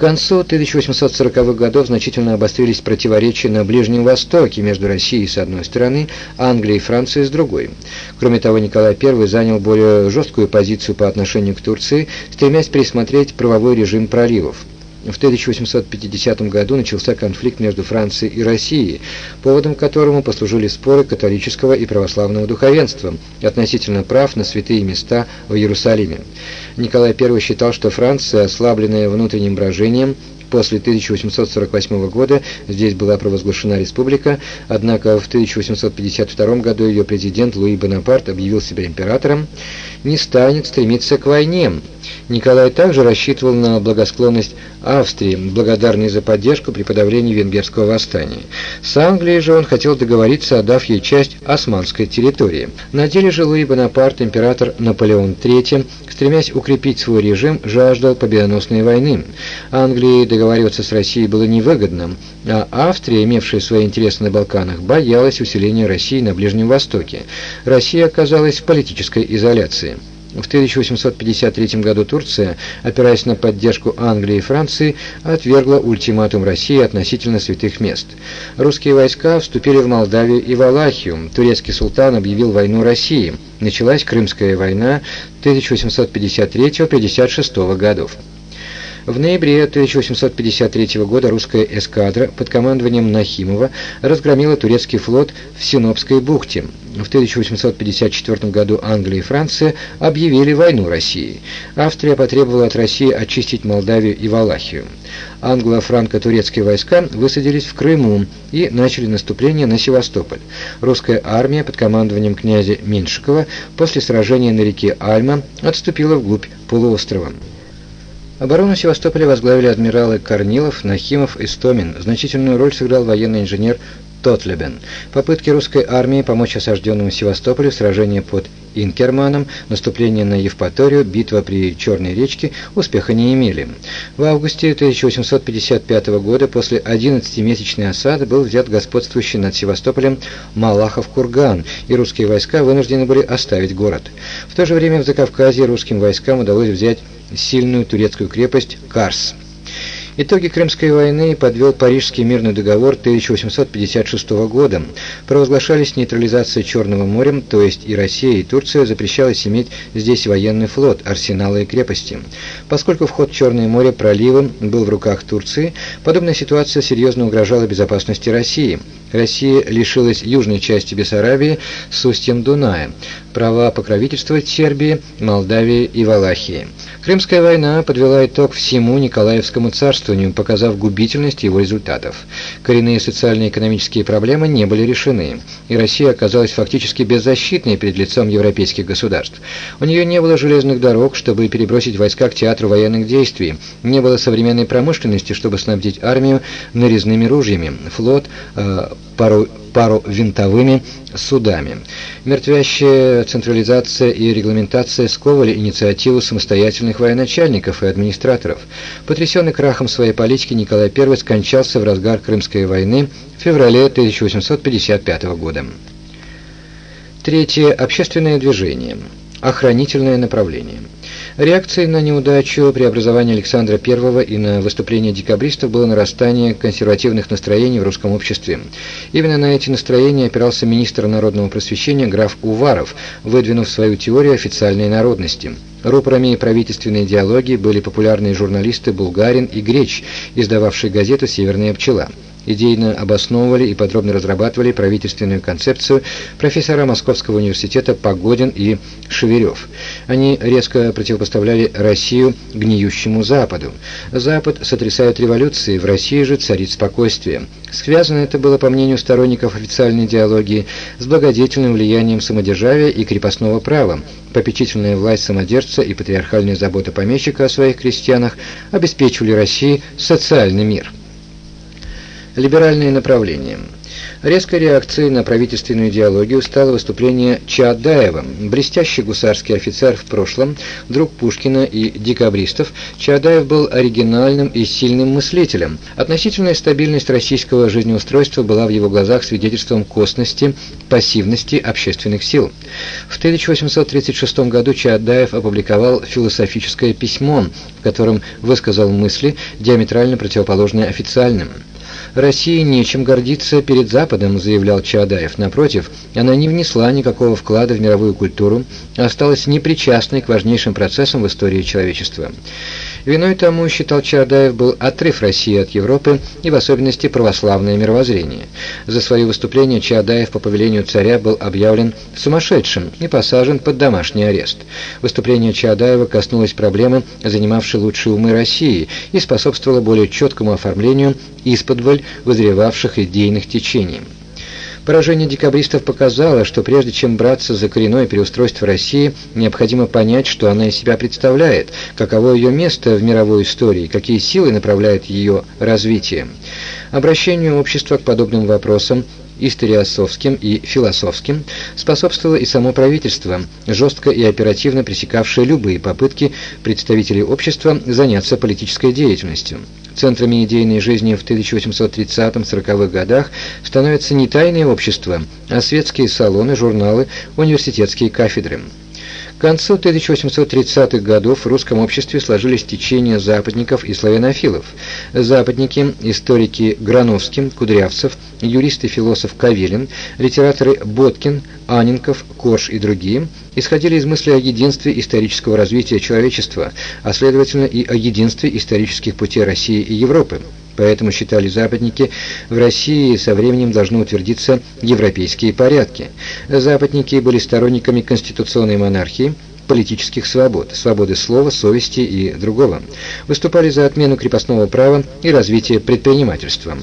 концу 1840-х годов значительно обострились противоречия на Ближнем Востоке между Россией с одной стороны, Англией и Францией с другой. Кроме того, Николай I занял более жесткую позицию по отношению к Турции, стремясь пересмотреть правовой режим проливов. В 1850 году начался конфликт между Францией и Россией, поводом которому послужили споры католического и православного духовенства относительно прав на святые места в Иерусалиме. Николай I считал, что Франция, ослабленная внутренним брожением, После 1848 года здесь была провозглашена республика, однако в 1852 году ее президент Луи Бонапарт объявил себя императором, не станет стремиться к войне. Николай также рассчитывал на благосклонность Австрии, благодарной за поддержку при подавлении венгерского восстания. С Англией же он хотел договориться, отдав ей часть османской территории. На деле же Луи Бонапарт, император Наполеон III, стремясь укрепить свой режим, жаждал победоносной войны. Англии договариваться с Россией было невыгодно, а Австрия, имевшая свои интересы на Балканах, боялась усиления России на Ближнем Востоке. Россия оказалась в политической изоляции. В 1853 году Турция, опираясь на поддержку Англии и Франции, отвергла ультиматум России относительно святых мест. Русские войска вступили в Молдавию и Валахию. Турецкий султан объявил войну России. Началась Крымская война 1853-56 годов. В ноябре 1853 года русская эскадра под командованием Нахимова разгромила турецкий флот в Синопской бухте. В 1854 году Англия и Франция объявили войну России. Австрия потребовала от России очистить Молдавию и Валахию. Англо-франко-турецкие войска высадились в Крыму и начали наступление на Севастополь. Русская армия под командованием князя Меньшикова после сражения на реке Альма отступила вглубь полуострова. Оборону Севастополя возглавили адмиралы Корнилов, Нахимов и Стомин. Значительную роль сыграл военный инженер Тотлебен. Попытки русской армии помочь осажденному Севастополю в сражении под Инкерманом, наступление на Евпаторию, битва при Черной речке успеха не имели. В августе 1855 года после 11-месячной осады был взят господствующий над Севастополем Малахов-Курган, и русские войска вынуждены были оставить город. В то же время в Закавказье русским войскам удалось взять сильную турецкую крепость Карс. Итоги Крымской войны подвел Парижский мирный договор 1856 года. Провозглашались нейтрализация Черного моря, то есть и Россия, и Турция запрещалось иметь здесь военный флот, арсеналы и крепости. Поскольку вход в Черное море проливом был в руках Турции, подобная ситуация серьезно угрожала безопасности России. Россия лишилась южной части Бессарабии с устьем Дуная, права покровительствовать Сербии, Молдавии и Валахии. Крымская война подвела итог всему Николаевскому царствованию, показав губительность его результатов. Коренные социально-экономические проблемы не были решены, и Россия оказалась фактически беззащитной перед лицом европейских государств. У нее не было железных дорог, чтобы перебросить войска к театру военных действий, не было современной промышленности, чтобы снабдить армию нарезными ружьями, флот, э, пару, пару винтовыми судами. Централизация и регламентация сковали инициативу самостоятельных военачальников и администраторов. Потрясенный крахом своей политики Николай I скончался в разгар Крымской войны в феврале 1855 года. Третье. Общественное движение. Охранительное направление. Реакцией на неудачу преобразования Александра I и на выступление декабристов было нарастание консервативных настроений в русском обществе. Именно на эти настроения опирался министр народного просвещения граф Уваров, выдвинув свою теорию официальной народности. Рупорами правительственной идеологии были популярные журналисты Булгарин и Греч, издававшие газету «Северная пчела» идейно обосновывали и подробно разрабатывали правительственную концепцию профессора Московского университета Погодин и Шеверев. Они резко противопоставляли Россию гниющему Западу. Запад сотрясает революции, в России же царит спокойствие. Связано это было, по мнению сторонников официальной идеологии, с благодетельным влиянием самодержавия и крепостного права. Попечительная власть самодержца и патриархальная забота помещика о своих крестьянах обеспечивали России социальный мир. Либеральные направления. Резкой реакцией на правительственную идеологию стало выступление Чаадаева. Блестящий гусарский офицер в прошлом, друг Пушкина и декабристов, Чаадаев был оригинальным и сильным мыслителем. Относительная стабильность российского жизнеустройства была в его глазах свидетельством косности, пассивности общественных сил. В 1836 году Чаадаев опубликовал философическое письмо, в котором высказал мысли, диаметрально противоположные официальным. «России нечем гордиться перед Западом», — заявлял Чаадаев. Напротив, она не внесла никакого вклада в мировую культуру, а осталась непричастной к важнейшим процессам в истории человечества. Виной тому, считал Чаадаев, был отрыв России от Европы и в особенности православное мировоззрение. За свои выступления Чаадаев по повелению царя был объявлен сумасшедшим и посажен под домашний арест. Выступление Чаадаева коснулось проблемы, занимавшей лучшие умы России, и способствовало более четкому оформлению исподволь вызревавших идейных течений. Поражение декабристов показало, что прежде чем браться за коренное переустройство России, необходимо понять, что она из себя представляет, каково ее место в мировой истории, какие силы направляют ее развитие. Обращению общества к подобным вопросам историосовским и философским, способствовало и само правительство, жестко и оперативно пресекавшее любые попытки представителей общества заняться политической деятельностью. Центрами идейной жизни в 1830-40-х годах становятся не тайные общества, а светские салоны, журналы, университетские кафедры. К концу 1830-х годов в русском обществе сложились течения западников и славянофилов. Западники, историки Грановский, Кудрявцев, юрист и философ Кавелин, литераторы Боткин, Анинков, Корж и другие исходили из мысли о единстве исторического развития человечества, а следовательно и о единстве исторических путей России и Европы. Поэтому считали западники, в России со временем должны утвердиться европейские порядки. Западники были сторонниками конституционной монархии, политических свобод, свободы слова, совести и другого. Выступали за отмену крепостного права и развитие предпринимательства.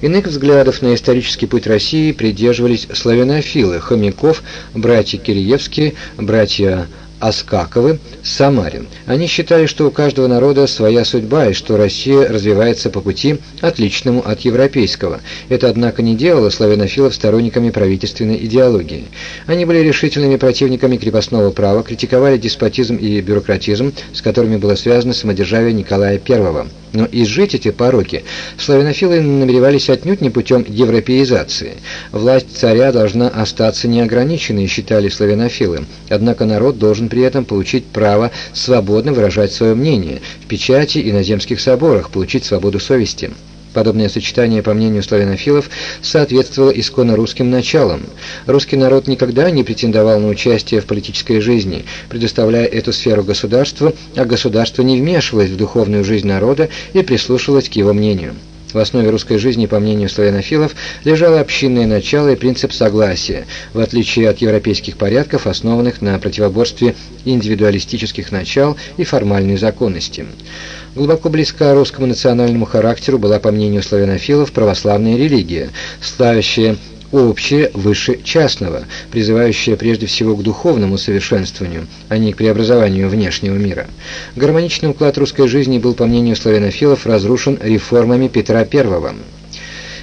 Иных взглядов на исторический путь России придерживались славянофилы, Хомяков, братья Киреевские, братья Аскаковы, Самарин. Они считали, что у каждого народа своя судьба и что Россия развивается по пути, отличному от европейского. Это, однако, не делало славянофилов сторонниками правительственной идеологии. Они были решительными противниками крепостного права, критиковали деспотизм и бюрократизм, с которыми было связано самодержавие Николая I. Но изжить эти пороки славянофилы намеревались отнюдь не путем европеизации. Власть царя должна остаться неограниченной, считали славянофилы. Однако народ должен при этом получить право свободно выражать свое мнение в печати и на земских соборах, получить свободу совести. Подобное сочетание, по мнению славянофилов, соответствовало исконно русским началам. Русский народ никогда не претендовал на участие в политической жизни, предоставляя эту сферу государству, а государство не вмешивалось в духовную жизнь народа и прислушивалось к его мнению. В основе русской жизни, по мнению славянофилов, лежало общинное начало и принцип согласия, в отличие от европейских порядков, основанных на противоборстве индивидуалистических начал и формальной законности. Глубоко близка русскому национальному характеру была, по мнению славянофилов, православная религия, ставящая общее выше частного, призывающее прежде всего к духовному совершенствованию, а не к преобразованию внешнего мира. Гармоничный уклад русской жизни был, по мнению славянофилов, разрушен реформами Петра I.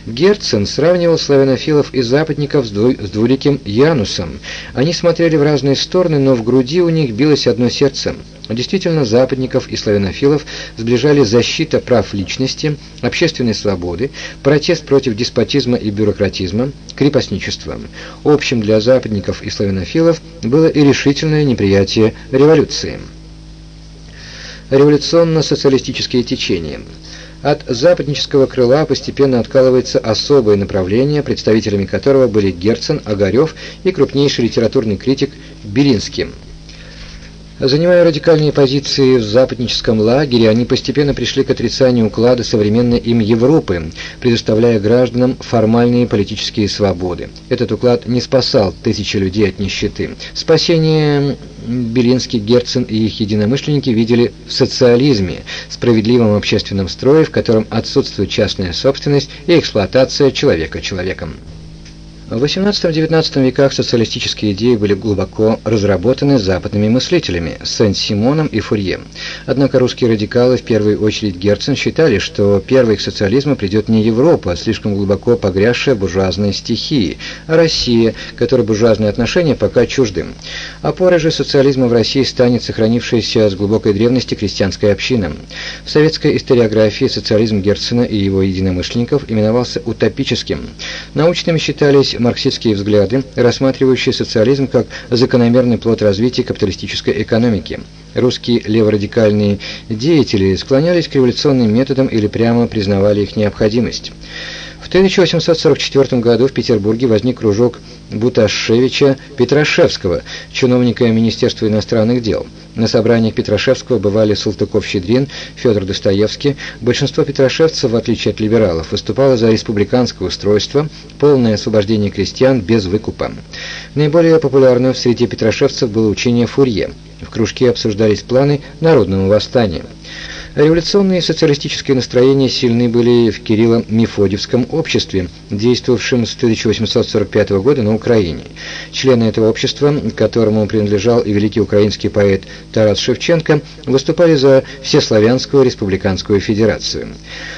Герцен сравнивал славянофилов и западников с, дву с двуликим Янусом. Они смотрели в разные стороны, но в груди у них билось одно сердце. Действительно, западников и славянофилов сближали защита прав личности, общественной свободы, протест против деспотизма и бюрократизма, крепостничества. Общим для западников и славянофилов было и решительное неприятие революции. Революционно-социалистические течения – от западнического крыла постепенно откалывается особое направление, представителями которого были Герцен, Огарев и крупнейший литературный критик Белинский. Занимая радикальные позиции в западническом лагере, они постепенно пришли к отрицанию уклада современной им Европы, предоставляя гражданам формальные политические свободы. Этот уклад не спасал тысячи людей от нищеты. Спасение Белинский, Герцен и их единомышленники видели в социализме, справедливом общественном строе, в котором отсутствует частная собственность и эксплуатация человека человеком. В XVIII-XIX веках социалистические идеи были глубоко разработаны западными мыслителями Сен-Симоном и Фурье. Однако русские радикалы, в первую очередь Герцен, считали, что первой к социализму придет не Европа, а слишком глубоко погрязшая в буржуазной стихии, а Россия, которой буржуазные отношения пока чужды. Опорой же социализма в России станет сохранившаяся с глубокой древности крестьянская община. В советской историографии социализм Герцена и его единомышленников именовался утопическим. Научными считались марксистские взгляды, рассматривающие социализм как закономерный плод развития капиталистической экономики. Русские леворадикальные деятели склонялись к революционным методам или прямо признавали их необходимость. В 1844 году в Петербурге возник кружок Буташевича Петрашевского, чиновника Министерства иностранных дел. На собраниях Петрашевского бывали Салтыков-Щедрин, Федор Достоевский. Большинство петрашевцев, в отличие от либералов, выступало за республиканское устройство, полное освобождение крестьян без выкупа. Наиболее популярным среди петрашевцев было учение Фурье. В кружке обсуждались планы народного восстания. Революционные социалистические настроения сильны были в Кирилло-Мефодьевском обществе, действовавшем с 1845 года на Украине. Члены этого общества, которому принадлежал и великий украинский поэт Тарас Шевченко, выступали за Всеславянскую республиканскую федерацию.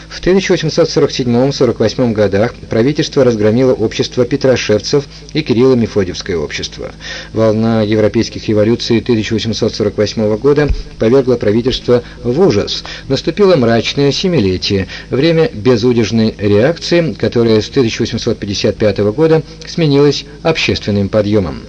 В 1847-48 годах правительство разгромило общество петрошевцев и Кирилло-Мефодьевское общество. Волна европейских революций 1848 года повергла правительство в ужас. Наступило мрачное семилетие, время безудержной реакции, которая с 1855 года сменилась общественным подъемом.